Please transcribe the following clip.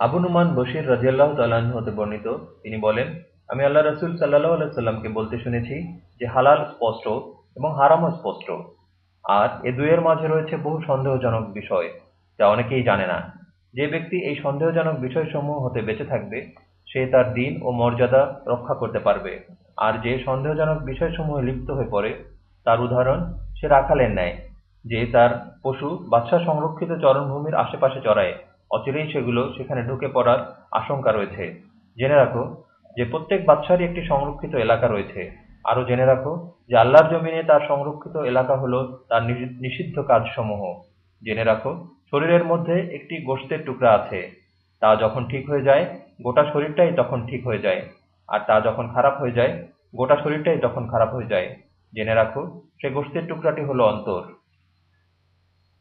আবু নুমান বশির রাজিয়াল্লাহ তাল্লাহ্ন হতে বর্ণিত। তিনি বলেন, আমি আল্লাহ রসুল সাল্লাহ আলাইসাল্লামকে বলতে শুনেছি যে হালাল স্পষ্ট এবং হারামও স্পষ্ট আর এ দুয়ের মাঝে রয়েছে বহু সন্দেহজনক বিষয় যা অনেকেই জানে না। যে ব্যক্তি এই সন্দেহজনক বিষয়সমূহ হতে বেঁচে থাকবে, সে তার দিন ও মর্যাদা রক্ষা করতে পারবে। আর যে সন্দেহজনক বিষয়সমূহে লিপ্ত হয়ে পড়ে, তার উদাহরণ সে রাখালের ন্যায়, যে তার পশু বাচ্চা সংরক্ষিত চরণভূমির আশেপাশে চড়ায়। অচিরেই সেগুলো সেখানে ঢুকে পড়ার আশঙ্কা রয়েছে। জেনে রাখো যে প্রত্যেক বাচ্চারই একটি সংরক্ষিত এলাকা রয়েছে। আরও জেনে রাখো যে আল্লাহর জমিনে তার সংরক্ষিত এলাকা হলো তার নিষিদ্ধ কাজসমূহ। জেনে রাখো শরীরের মধ্যে একটি গোষ্ঠের টুকরা আছে। তা যখন ঠিক হয়ে যায়, গোটা শরীরটাই তখন ঠিক হয়ে যায়। আর তা যখন খারাপ হয়ে যায়, গোটা শরীরটাই তখন খারাপ হয়ে যায়। জেনে রাখো সে গোষ্ঠের টুকরাটি হলো অন্তর।